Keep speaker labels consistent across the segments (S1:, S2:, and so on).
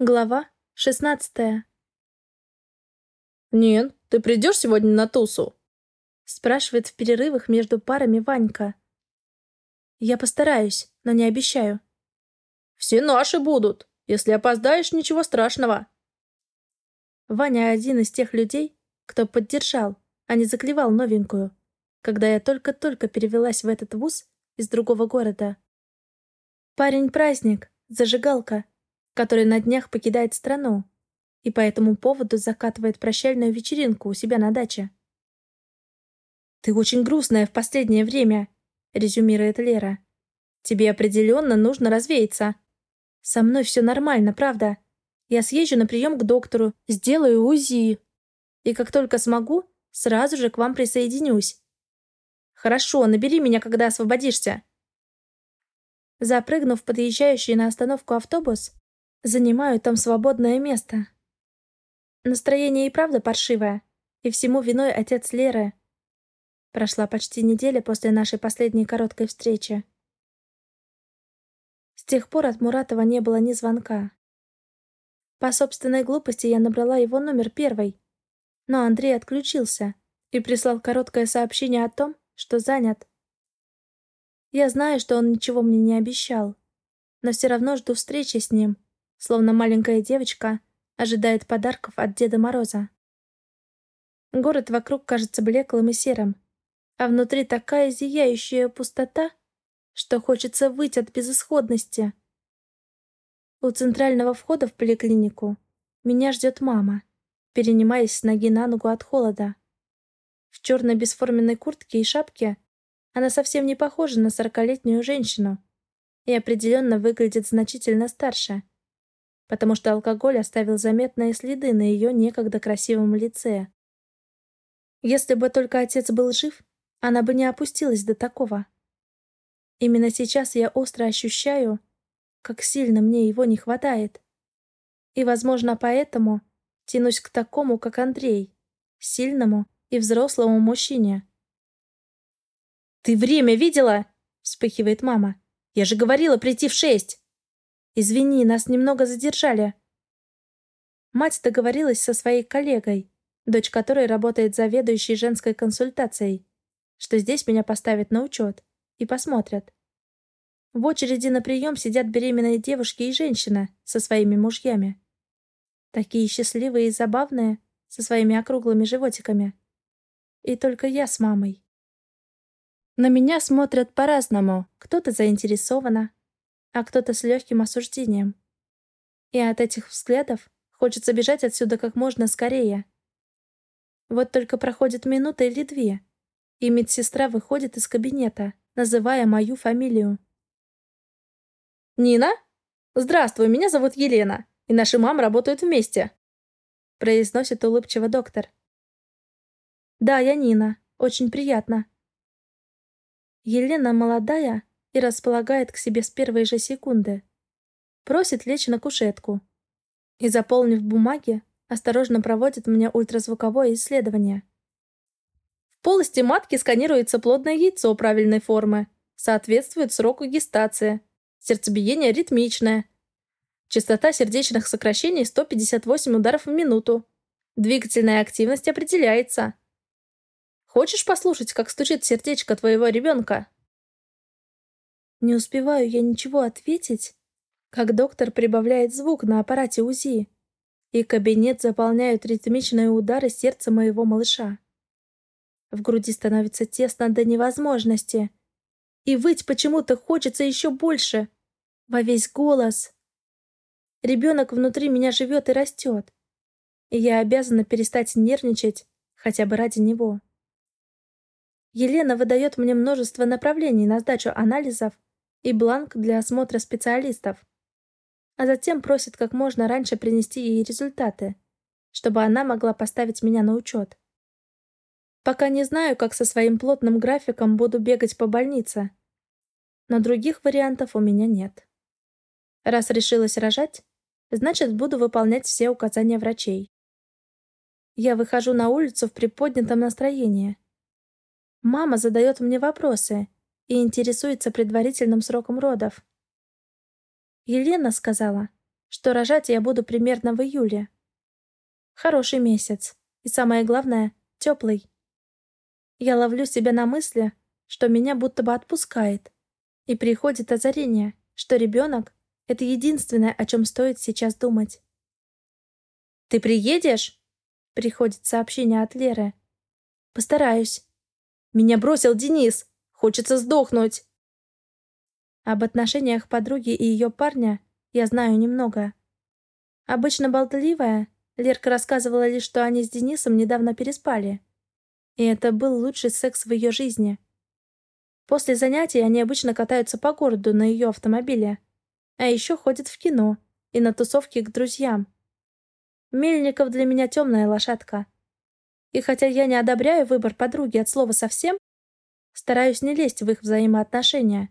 S1: Глава шестнадцатая.
S2: «Нин, ты придешь сегодня на тусу?»
S1: Спрашивает в перерывах между парами Ванька. Я постараюсь, но не обещаю.
S2: «Все наши будут. Если опоздаешь, ничего страшного».
S1: Ваня один из тех людей, кто поддержал, а не заклевал новенькую, когда я только-только перевелась в этот вуз из другого города. Парень-праздник, зажигалка, который на днях покидает страну и по этому поводу закатывает прощальную вечеринку у себя на даче. «Ты очень грустная в последнее время», — резюмирует Лера. «Тебе определенно нужно развеяться. Со мной все нормально, правда. Я съезжу на прием к доктору, сделаю УЗИ. И как только смогу, сразу же к вам присоединюсь. Хорошо, набери меня, когда освободишься». Запрыгнув в подъезжающий на остановку автобус, Занимаю там свободное место. Настроение и правда паршивое, и всему виной отец Леры. Прошла почти неделя после нашей последней короткой встречи. С тех пор от Муратова не было ни звонка. По собственной глупости я набрала его номер первой, но Андрей отключился и прислал короткое сообщение о том, что занят. Я знаю, что он ничего мне не обещал, но все равно жду встречи с ним словно маленькая девочка ожидает подарков от Деда Мороза. Город вокруг кажется блеклым и серым, а внутри такая зияющая пустота, что хочется выйти от безысходности. У центрального входа в поликлинику меня ждет мама, перенимаясь с ноги на ногу от холода. В черной бесформенной куртке и шапке она совсем не похожа на сорокалетнюю женщину и определенно выглядит значительно старше — потому что алкоголь оставил заметные следы на ее некогда красивом лице. Если бы только отец был жив, она бы не опустилась до такого. Именно сейчас я остро ощущаю, как сильно мне его не хватает. И, возможно, поэтому тянусь к такому, как Андрей, сильному и взрослому мужчине.
S2: «Ты время видела?» — вспыхивает мама. «Я же говорила прийти в шесть!»
S1: «Извини, нас немного задержали». Мать договорилась со своей коллегой, дочь которой работает заведующей женской консультацией, что здесь меня поставят на учет и посмотрят. В очереди на прием сидят беременные девушки и женщина со своими мужьями. Такие счастливые и забавные, со своими округлыми животиками. И только я с мамой. На меня смотрят по-разному. Кто-то заинтересованно, а кто-то с легким осуждением. И от этих взглядов хочется бежать отсюда как можно скорее. Вот только проходит минута или две, и медсестра выходит из кабинета, называя мою фамилию.
S2: «Нина? Здравствуй, меня зовут Елена, и наши мамы работают вместе», произносит улыбчиво доктор.
S1: «Да, я Нина. Очень приятно». Елена молодая, и располагает к себе с первой же секунды. Просит лечь на кушетку. И, заполнив бумаги, осторожно проводит мне ультразвуковое исследование.
S2: В полости матки сканируется плодное яйцо правильной формы. Соответствует сроку гестации. Сердцебиение ритмичное. Частота сердечных сокращений 158 ударов в минуту. Двигательная активность определяется. Хочешь послушать, как стучит сердечко твоего ребенка?
S1: Не успеваю я ничего ответить, как доктор прибавляет звук на аппарате УЗИ, и кабинет заполняют ритмичные удары сердца моего малыша. В груди становится тесно до невозможности, и выть почему-то хочется еще больше, во весь голос. Ребенок внутри меня живет и растет, и я обязана перестать нервничать хотя бы ради него. Елена выдает мне множество направлений на сдачу анализов и бланк для осмотра специалистов. А затем просит как можно раньше принести ей результаты, чтобы она могла поставить меня на учет. Пока не знаю, как со своим плотным графиком буду бегать по больнице, но других вариантов у меня нет. Раз решилась рожать, значит, буду выполнять все указания врачей. Я выхожу на улицу в приподнятом настроении. Мама задает мне вопросы, и интересуется предварительным сроком родов. Елена сказала, что рожать я буду примерно в июле. Хороший месяц. И самое главное, теплый. Я ловлю себя на мысли, что меня будто бы отпускает. И приходит озарение, что ребенок — это единственное, о чем стоит сейчас думать.
S2: «Ты приедешь?»
S1: — приходит сообщение от Леры. «Постараюсь».
S2: «Меня бросил Денис. Хочется сдохнуть».
S1: Об отношениях подруги и ее парня я знаю немного. Обычно болтливая, Лерка рассказывала лишь, что они с Денисом недавно переспали. И это был лучший секс в ее жизни. После занятий они обычно катаются по городу на ее автомобиле. А еще ходят в кино и на тусовки к друзьям. Мельников для меня темная лошадка. И хотя я не одобряю выбор подруги от слова совсем, стараюсь не лезть в их взаимоотношения.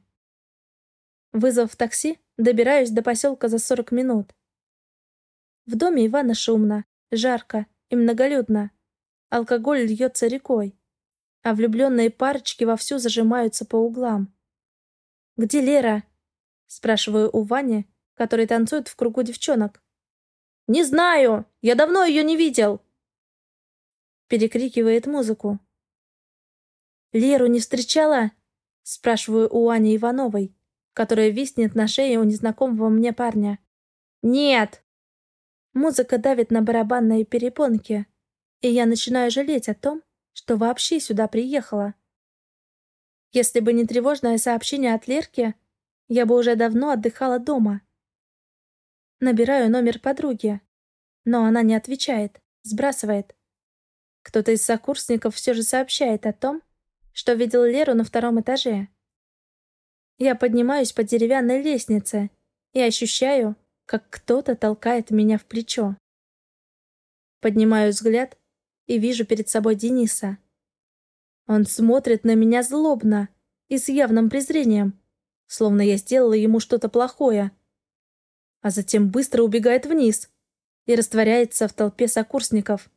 S1: Вызвав такси, добираюсь до поселка за 40 минут. В доме Ивана шумно, жарко и многолюдно. Алкоголь льется рекой, а влюбленные парочки вовсю зажимаются по углам. «Где Лера?» — спрашиваю у Вани, который танцует в кругу девчонок.
S2: «Не знаю! Я давно ее не видел!»
S1: Перекрикивает музыку. «Леру не встречала?» — спрашиваю у Ани Ивановой которая виснет на шее у незнакомого мне парня.
S2: «Нет!»
S1: Музыка давит на барабанные перепонки, и я начинаю жалеть о том, что вообще сюда приехала. Если бы не тревожное сообщение от Лерки, я бы уже давно отдыхала дома. Набираю номер подруги, но она не отвечает, сбрасывает. Кто-то из сокурсников все же сообщает о том, что видел Леру на втором этаже. Я поднимаюсь по деревянной лестнице и ощущаю, как кто-то толкает меня в плечо. Поднимаю взгляд и вижу перед собой Дениса. Он смотрит на меня злобно и с явным презрением, словно я сделала ему что-то плохое. А затем быстро убегает вниз и растворяется в толпе сокурсников.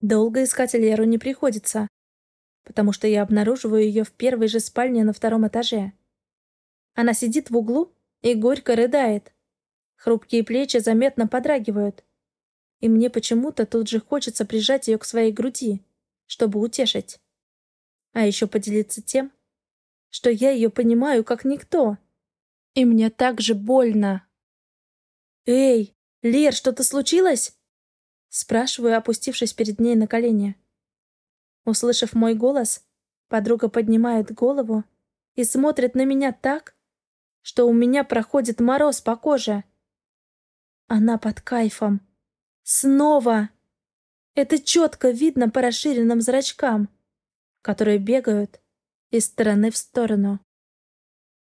S1: Долго искать Леру не приходится потому что я обнаруживаю ее в первой же спальне на втором этаже. Она сидит в углу и горько рыдает. Хрупкие плечи заметно подрагивают. И мне почему-то тут же хочется прижать ее к своей груди, чтобы утешить. А еще поделиться тем, что я ее понимаю как никто. И мне так же больно. «Эй, Лер, что-то случилось?» Спрашиваю, опустившись перед ней на колени. Услышав мой голос, подруга поднимает голову и смотрит на меня так, что у меня проходит мороз по коже. Она под кайфом. Снова! Это четко видно по расширенным зрачкам, которые бегают из стороны в сторону.